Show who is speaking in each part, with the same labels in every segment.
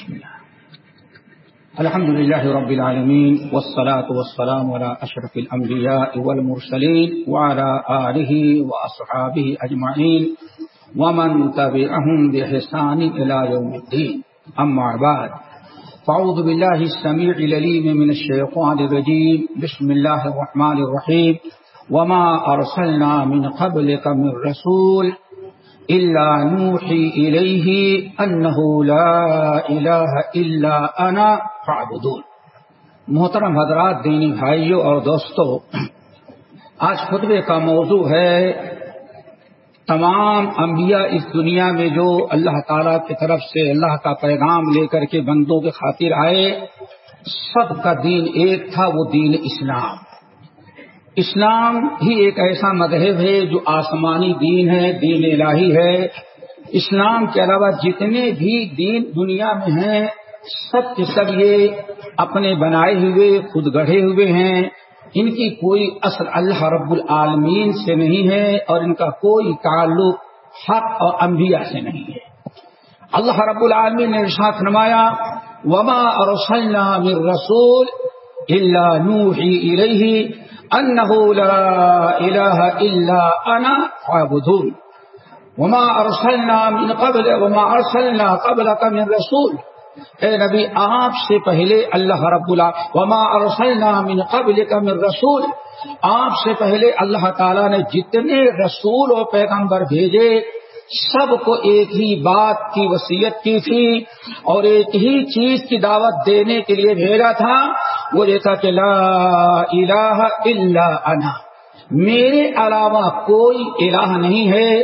Speaker 1: بسم الله. الحمد لله رب العالمين والصلاة والسلام على أشرف الأنبياء والمرسلين وعلى آله وأصحابه أجمعين ومن تبعهم بحسان إلى يوم الدين. أما بعد فعوذ بالله السميع لليم من الشيطان الرجيم. بسم الله الرحمن الرحيم. وما أرسلنا من قبلك من رسول إلا نوحي إليه أنه لا إله إلا أنا فاعبدون. محترم حضرات، دینی بھائیوں اور دوستو، آج خطبے کا موضوع ہے تمام انبیاء اس دنیا میں جو اللہ تعالی کی طرف سے اللہ کا پیغام لے کر کے بندوں کے خاطر آئے، سب کا دین ایک تھا، وہ دین اسلام۔ اسلام ہی ایک ایسا مذہب ہے جو آسمانی دین ہے، دین الہی ہے۔ اسلام کے علاوہ جتنے بھی دین دنیا میں ہیں، سب کے سب یہ اپنے بنائے ہوئے، خود گڑھے ہوئے ہیں۔ ان کی کوئی اصل اللہ رب العالمین سے نہیں ہے اور ان کا کوئی تعلق حق اور انبیاء سے نہیں ہے۔ اللہ رب العالمین نے ارشاد نمایا وما من رسول اللہ نوحی الیہ انه لا اله الا انا فاعبدون. وما ارسلنا من قبل، وما ارسلنا قبلك من رسول. اے نبی، آپ سے پہلے اللہ رب اللہ وما ارسلنا من قبلك من رسول. آپ سے پہلے اللہ تعالی نے جتنے رسول و پیغمبر بھیجے، سب کو ایک ہی بات کی وسیعت کی تھی اور ایک ہی چیز کی دعوت دینے کے لیے بھیجا تھا وہ یہ تھا کہ لا الہ الا انا۔ میرے علاوہ کوئی الہ نہیں ہے،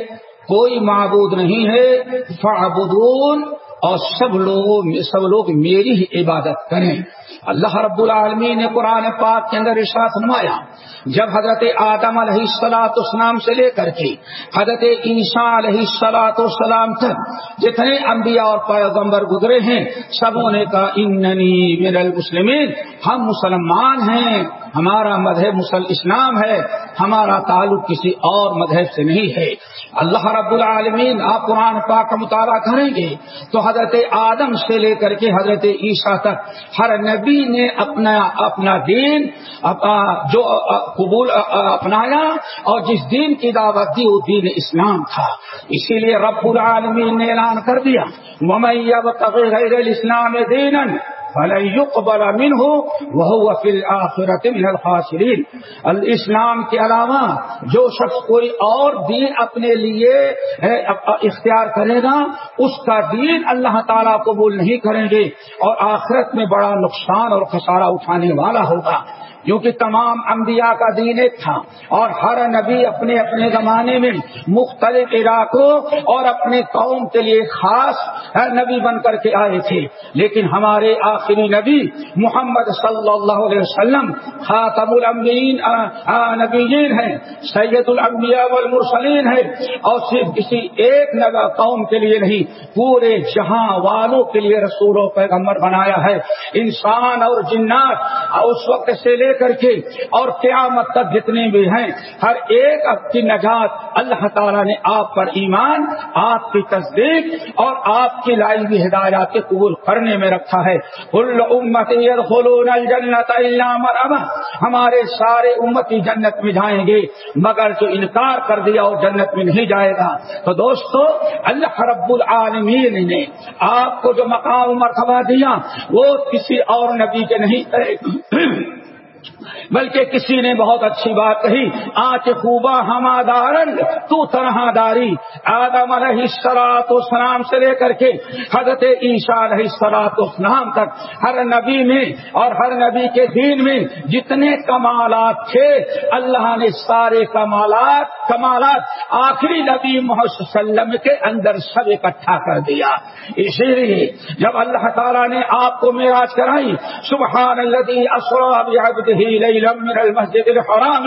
Speaker 1: کوئی معبود نہیں ہے۔ فعبدون اور سب لوگوں سب لوگ میری ہی عبادت کریں۔ اللہ رب العالمین نے قرآن پاک کے اندر ارشاد نمایا جب حضرت آدم علیہ السلاۃ اسلام سے لے کر کے حضرت عیسیٰ علیہ السلاۃ والسلام تک جتنے انبیاء اور پیغمبر گزرے ہیں سبوں نے کہا، اننی من المسلمین، ہم مسلمان ہیں۔ ہمارا مذہب مسل اسلام ہے، ہمارا تعلق کسی اور مذہب سے نہیں ہے۔ اللہ رب العالمین، آپ قرآن پاک کا مطالعہ کریں گے تو حضرت آدم سے لے کر کے حضرت عیسیٰ تک ہر نبی نے اپنا اپنا دین جو قبول، اپنایا اور جس دین کی دعوت دی، وہ دین اسلام تھا۔ اسی لیے رب العالمین نے اعلان کر دیا غیر الاسلام دین يقبل منه وهو في الآخرة من الخاسرين۔ الاسلام کے علاوہ جو شخص کوئی اور دین اپنے لیے اختیار کرے گا، اس کا دین اللہ تعالیٰ قبول نہیں کریں گے اور آخرت میں بڑا نقصان اور خسارہ اٹھانے والا ہوگا۔ کیونکہ تمام انبیاء کا دین ایک تھا اور ہر نبی اپنے اپنے زمانے میں مختلف علاقوں اور اپنے قوم کے لیے خاص نبی بن کر کے آئے تھے۔ لیکن ہمارے آخری نبی محمد صلی اللہ علیہ وسلم خاتم الامین نبیین ہیں، سید الانبیاء والمرسلین ہیں۔ اور صرف کسی ایک نگا قوم کے لیے نہیں، پورے جہاں والوں کے لیے رسول و پیغمبر بنایا ہے۔ انسان اور جنات اس وقت سے لے کر کے اور قیامت تک جتنے بھی ہیں، ہر ایک کی نجات اللہ تعالیٰ نے آپ پر ایمان، آپ کی تصدیق اور آپ کی لائی ہوئی ہدایات کے قبول کرنے میں رکھا ہے۔ جنت ہمارے سارے امتی جنت میں جائیں گے، مگر جو انکار کر دیا وہ جنت میں نہیں جائے گا۔ تو دوستو، اللہ رب العالمین نے آپ کو جو مقام مرتبہ دیا، وہ کسی اور نبی کے نہیں بلکہ کسی نے بہت اچھی بات کہی، آج خوبا ہمادارن، تو تنہا داری آدم علیہ سلاط اسلام سے لے کر کے حضرت عیشا علیہ سلاط اسلام تک، ہر نبی میں اور ہر نبی کے دین میں جتنے کمالات تھے، اللہ نے سارے کمالات کمالات آخری نبی محمد وسلم کے اندر سب اکٹھا کر دیا۔ اسی لیے جب اللہ تعالیٰ نے آپ کو میراج کرائی، سبحان اللہ اسرا بعثه ليلا من المسجد الحرام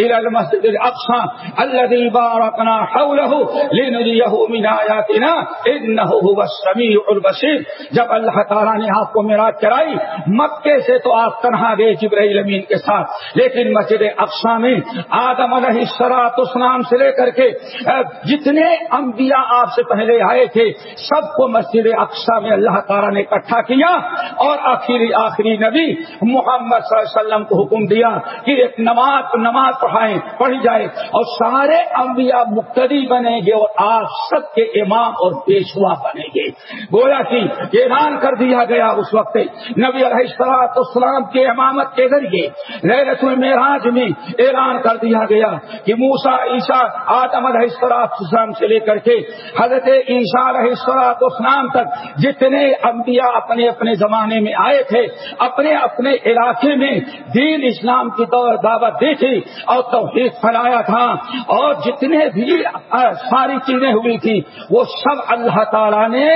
Speaker 1: إلى المسجد الأقصى الذي باركنا حوله لنريه من آياتنا إنه هو السميع البصير جب اللہ تعالیٰ نے آپ کو میرا کرائی، مکے سے تو آپ تنہا گئے جبرائیل امین کے ساتھ، لیکن مسجد اقسا میں آدم علیہ سرات اسلام سے لے کر کے جتنے انبیاء آپ سے پہلے آئے تھے، سب کو مسجد اقسا میں اللہ تعالیٰ نے اکٹھا کیا، اور آخری آخری نبی محمد صلی اللہ علیہ وسلم کو حکم دیا کہ ایک نماز نماز پڑھائیں، پڑھی جائے۔ اور سارے انبیاء مقتدی بنے گے اور آپ سب کے امام اور پیشوا بنے گے۔ گویا کی اعلان کر دیا گیا اس وقت نبی علیہ السلاط اسلام کے امامت کے ذریعے۔ لہرت المراج میں اعلان کر دیا گیا کہ موسا عیسیٰ، آدم علیہ السلاط اسلام سے لے کر کے حضرت عیسیٰ علیہ السلاط اسلام تک جتنے انبیاء اپنے اپنے زمانے میں آئے تھے، اپنے اپنے علاقے میں دین اسلام کی طور دعوت دی تھی اور توحید پھیلایا تھا اور جتنے بھی ساری چیزیں ہوئی تھی، وہ سب اللہ تعالیٰ نے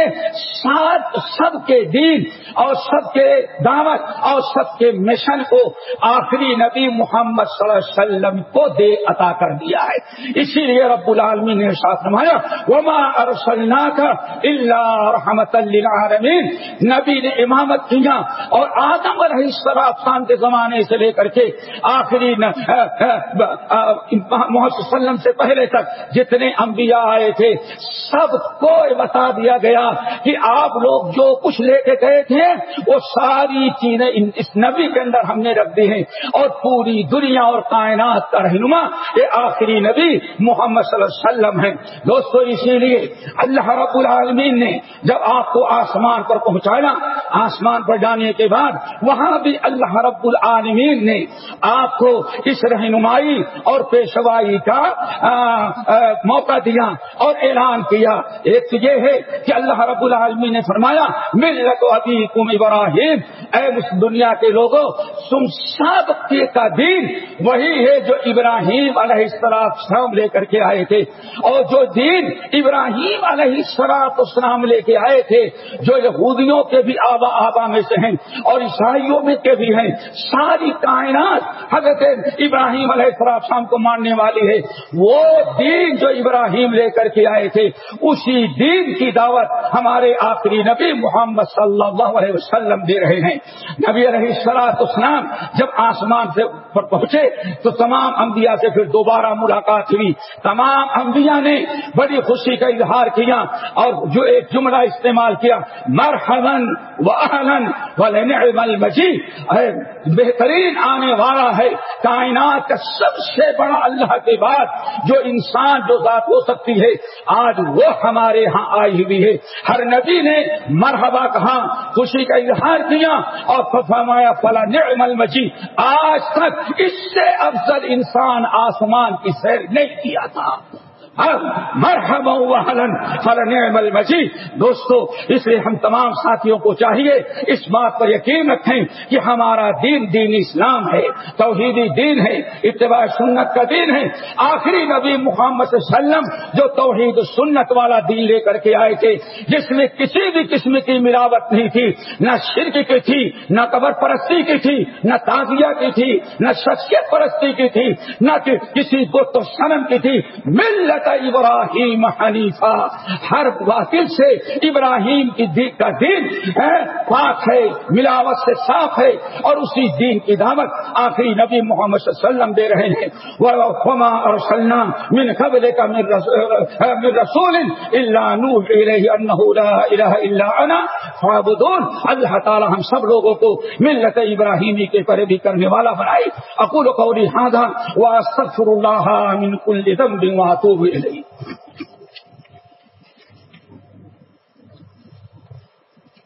Speaker 1: سات، سب کے دین اور سب کے دعوت اور سب کے مشن کو آخری نبی محمد صلی اللہ علیہ وسلم کو دے عطا کر دیا ہے۔ اسی لیے رب العالمین نے ساتھ نمایا وما ارسلنا کا اللہ رحمت للعالمین نبی نے امامت کیا اور آدم علیہ السلام کے زمانے سے لے کر کے آخری محمد وسلم سے پہلے تک جتنے انبیاء آئے تھے، سب کو بتا دیا گیا کہ آپ لوگ جو کچھ لے کے گئے تھے، وہ ساری چیزیں اس نبی کے اندر ہم نے رکھ دی ہیں۔ اور پوری دنیا اور کائنات کا رہنما یہ آخری نبی محمد صلی اللہ علیہ وسلم ہے دوستو، اسی لیے اللہ رب العالمین نے جب آپ کو آسمان پر پہنچایا، آسمان پر جانے کے بعد وہاں بھی اللہ رب العالمین نے آپ کو اس رہنمائی اور پیشوائی کا موقع دیا اور اعلان کیا۔ ایک تو یہ ہے کہ اللہ رب العالمین نے فرمایا، ملت ابھی تم ابراہیم۔ اے اس دنیا کے لوگوں تم سب کا دین وہی ہے جو ابراہیم علیہ السلام لے کر کے آئے تھے۔ اور جو دین ابراہیم علیہ السلاط اسلام لے کے آئے تھے، جو یہودیوں کے بھی آبا آبا میں سے ہیں اور عیسائیوں میں کے بھی ہیں، ساری کائنات حضرت ابراہیم علیہ السلام کو ماننے والی ہے۔ وہ دین جو ابراہیم لے کر کے آئے تھے، اسی دین کی دعوت ہمارے آخری نبی محمد صلی اللہ علیہ وسلم دے رہے ہیں۔ نبی علیہ السلاط اسلام جب آسمان سے پر پہنچے تو تمام انبیاء سے پھر دوبارہ ملاقات ہوئی۔ تمام انبیاء نے بڑی خوشی کا اظہار کیا اور جو ایک جملہ استعمال کیا مرحمن و اہلن مجید بہترین آنے والا ہے کائنات کا سب سے بڑا اللہ کے بعد جو انسان جو ذات ہو سکتی ہے۔ آج وہ ہمارے ہاں آئی ہوئی ہے۔ ہر نبی نے مرحبا کہا، خوشی کا اظہار کیا اور فرمایا، فلا نعم المجید۔ آج تک اس سے افضل انسان آسمان کی سیر نہیں کیا تھا۔ مرحبا نعم المجید۔ دوستو، اس لیے ہم تمام ساتھیوں کو چاہیے اس بات پر یقین رکھیں کہ ہمارا دین دین اسلام ہے، توحیدی دین ہے، اتباع سنت کا دین ہے۔ آخری نبی محمد صلی اللہ علیہ وسلم جو توحید سنت والا دین لے کر کے آئے تھے، جس میں کسی بھی قسم کی ملاوٹ نہیں تھی، نہ شرک کی تھی، نہ قبر پرستی کی تھی، نہ تازیہ کی تھی، نہ شخصیت پرستی کی تھی، نہ کسی کو تو سنم کی تھی۔ ملت ابراہیم حنیفہ، ہر باطل سے ابراہیم کی دین کا دین پاک ہے، ملاوٹ سے صاف ہے، اور اسی دین کی دعوت آخری نبی محمد صلی اللہ علیہ وسلم دے رہے ہیں۔ وہ اور سلام من قبل کا من رسول اللہ نوح الا انا فعبدون اللہ تعالی ہم سب لوگوں کو ملت ابراہیمی کے پرے بھی کرنے والا بنائے۔ اقول قولی هذا واستغفر الله من كل ذنب واتوب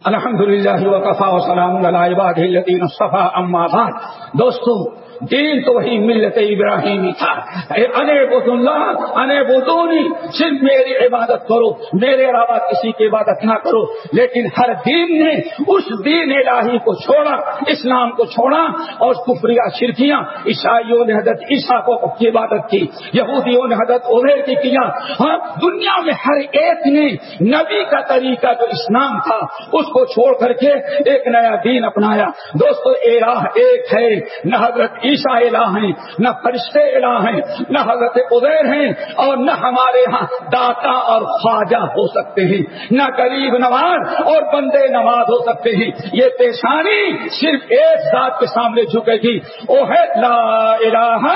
Speaker 1: الحمد للہ وقفا وسلام الدین صفا اما بعد دوستو دین تو وہی ملت ابراہیمی تھا۔ انے بد اللہ، انے بدونی صرف میری عبادت کرو، میرے علاوہ کسی کی عبادت نہ کرو۔ لیکن ہر دین نے اس دین الہی کو چھوڑا، اسلام کو چھوڑا اور کفریہ، شرکیاں، عیسائیوں نے حضرت عیسیٰ کو کی عبادت کی، یہودیوں نے حضرت عبیر کی کیا۔ ہاں دنیا میں ہر ایک نے نبی کا طریقہ جو اسلام تھا، اس کو چھوڑ کر کے ایک نیا دین اپنایا۔ دوستو الہ ایک ہے، نہ حضرت عیسیٰ الہ ہیں، نہ فرشتے الہ ہیں، نہ حضرت عبیر ہیں اور نہ ہمارے ہاں داتا اور خواجہ ہو سکتے ہیں۔ نہ غریب نواز اور بندے نواز ہو سکتے ہیں۔ یہ پیشانی صرف ایک ذات کے سامنے جھکے گی۔ وہ ہے لا الہ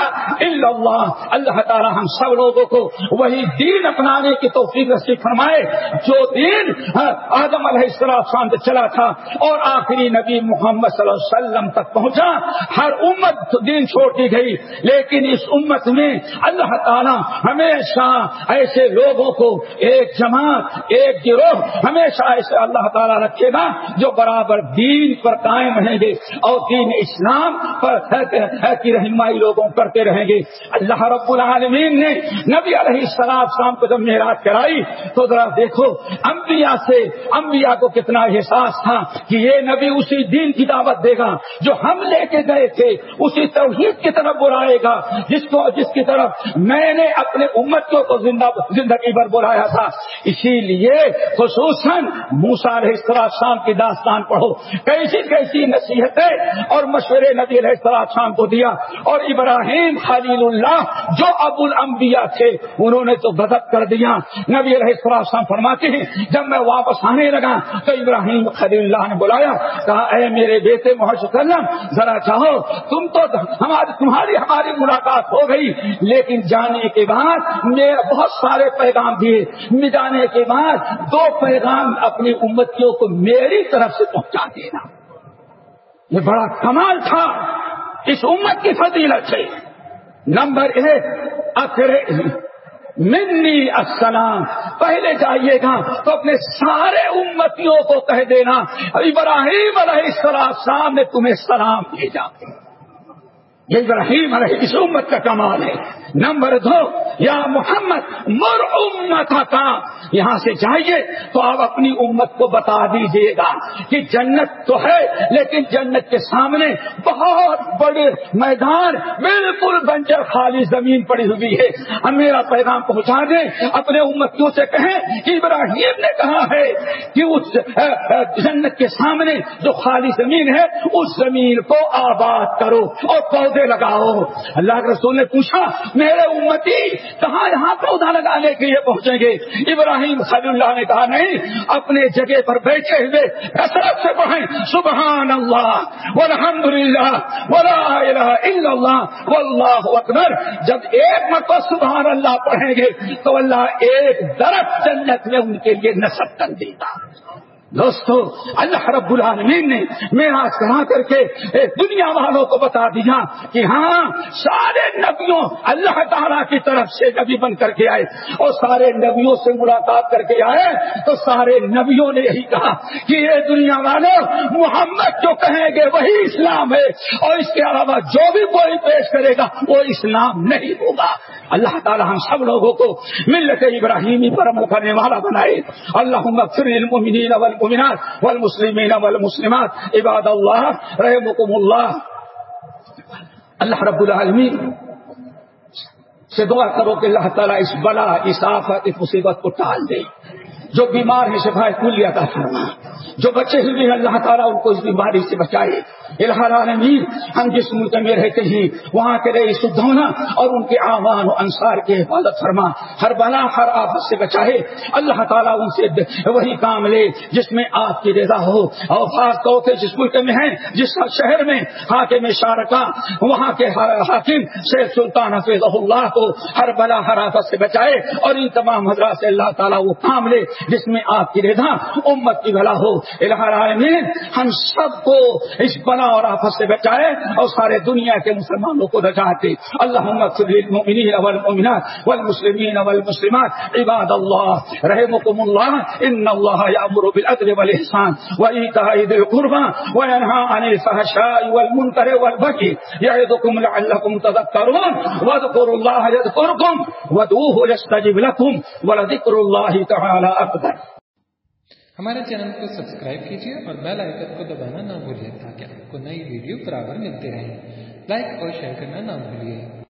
Speaker 1: الا اللہ۔ اللہ تعالی ہم سب لوگوں کو وہی دین اپنانے کی توفیق رسی فرمائے، جو دین ہاں، آدم علیہ السلام چلا تھا اور آخری نبی محمد صلی اللہ علیہ وسلم تک پہنچا۔ ہر امت دین چھوڑ دی گئی، لیکن اس امت میں اللہ تعالی ہمیشہ ایسے لوگوں کو ایک جماعت، ایک گروہ ہمیشہ ایسے اللہ تعالیٰ رکھے گا جو برابر دین پر قائم رہیں گے اور دین اسلام پر کی رہنمائی لوگوں کرتے رہیں گے۔ اللہ رب العالمین نے نبی علیہ السلام شام کو جب محرات کرائی، تو ذرا دیکھو، انبیاء سے انبیاء کو کتنا احساس تھا کہ یہ نبی اسی دین کی دعوت دے گا جو ہم لے کے گئے تھے، اسی توحید کی طرف بلائے گا، جس کو، جس کی طرف میں نے اپنے امتوں کو زندہ، زندگی بھر بلایا تھا۔ اسی لیے خصوصاً موسا علیہ السلام کی داستان پڑھو۔ کیسی کیسی نصیحتیں اور مشورے نبی علیہ السلام شام کو دیا۔ اور ابراہیم خلیل اللہ جو ابو الانبیاء تھے، انہوں نے تو غضب کر دیا۔ نبی علیہ السلام فرماتے ہیں، جب میں واپس آنے لگا تو ابراہیم خلیل اللہ نے بلایا، کہا، اے میرے بیٹے محسوس ذرا چاہو، تم تو ہماری تمہاری ہماری ملاقات ہو گئی، لیکن جانے کے بعد میرے بہت سارے پیغام دیے۔ جانے کے بعد دو پیغام اپنی امتیوں کو میری طرف سے پہنچا دینا یہ بڑا کمال تھا۔ اس امت کی فضیلت ہے نمبر ایک اکرے منی السلام۔ پہلے جائیے گا تو اپنے سارے امتیوں کو کہہ دینا، ابراہیم علیہ السلام نے تمہیں سلام بھیجا یہ ابراہیم علیہ اس امت کا کمال ہے۔ نمبر دو، یا محمد، مر امت کا یہاں سے جائیے تو آپ اپنی امت کو بتا دیجیے گا کہ جنت تو ہے، لیکن جنت کے سامنے بہت بڑے میدان بالکل بنجر خالی زمین پڑی ہوئی ہے۔ ہم میرا پیغام پہنچا دیں، اپنے امتوں سے کہیں کہ ابراہیم نے کہا ہے کہ اس جنت کے سامنے جو خالی زمین ہے، اس زمین کو آباد کرو اور پودے لگاؤ۔ اللہ کے رسول نے پوچھا میرے امتی کہاں یہاں پودا لگانے کے لیے پہنچیں گے؟ ابراہیم خلی اللہ نے کہا نہیں، اپنے جگہ پر بیٹھے ہوئے کثرت سے پڑھیں۔ سبحان اللہ الحمد للہ اللہ، واللہ اکبر۔ جب ایک مرتبہ سبحان اللہ پڑھیں گے تو اللہ ایک درخت جنت میں ان کے لیے نصب کر دے گا دوستو، اللہ رب العالمین نے میرا کرا کر کے دنیا والوں کو بتا دیا کہ ہاں سارے نبیوں اللہ تعالیٰ کی طرف سے نبی بن کر کے آئے اور سارے نبیوں سے ملاقات کر کے آئے، تو سارے نبیوں نے یہی کہا کہ یہ دنیا والوں، محمد جو کہیں گے وہی اسلام ہے اور اس کے علاوہ جو بھی کوئی پیش کرے گا، وہ اسلام نہیں ہوگا۔ اللہ تعالیٰ ہم سب لوگوں کو ملت ابراہیمی پر عمل کرنے والا بنائے۔ اللہ والمؤمنات والمسلمین والمسلمات. عباد اللہ رحمكم اللہ. اللہ رب العالمین سے دعا کرو کہ اللہ تعالیٰ اس بلا، اس آفت، اس مصیبت کو ٹال دے، جو بیمار ہے شفا کلیہ کا فرما۔ جو بچے ہوئے اللہ تعالیٰ ان کو اس بیماری سے بچائے۔ العالمین ہم جس ملک میں رہتے ہیں، وہاں کے رہے شدھ ہونا اور ان کے آوان و انصار کے حفاظت فرما۔ ہر بنا ہر آفت سے بچائے۔ اللہ تعالیٰ ان سے وہی کام لے جس میں آپ کی رضا ہو۔ اور خاص طور سے جس ملک میں ہیں، جس شہر میں حاکم شارکا وہاں کے حاکم، شیخ سلطان حفیظ اللہ کو ہر بلا، ہر آفت سے بچائے۔ اور ان تمام حضرات سے اللہ تعالیٰ وہ کام لے جس میں آپ کی رضا، امت کی بھلا ہو۔ العالمین، ہم سب کو اس بلا بلا اور آفت سے بچائے اور سارے دنیا کے مسلمانوں کو رجاتے اللہ والمسلمین والمسلمات۔ عباد اللہ رحمكم اللہ، ان اللہ یامر بالعدل والإحسان وإيتاء ذي القربى وينهى عن الفحشاء والمنكر والبغي يعظكم لعلكم تذكرون واذكروا الله يذكركم وادعوه يستجب لكم ولذكر الله تعالى أكبر
Speaker 2: ہمارے چینل کو سبسکرائب کیجیے اور بیل آئکن کو دبانا نہ بھولیں تاکہ آپ کو نئی ویڈیو برابر ملتے رہیں۔ لائک اور شیئر کرنا نہ بھولیے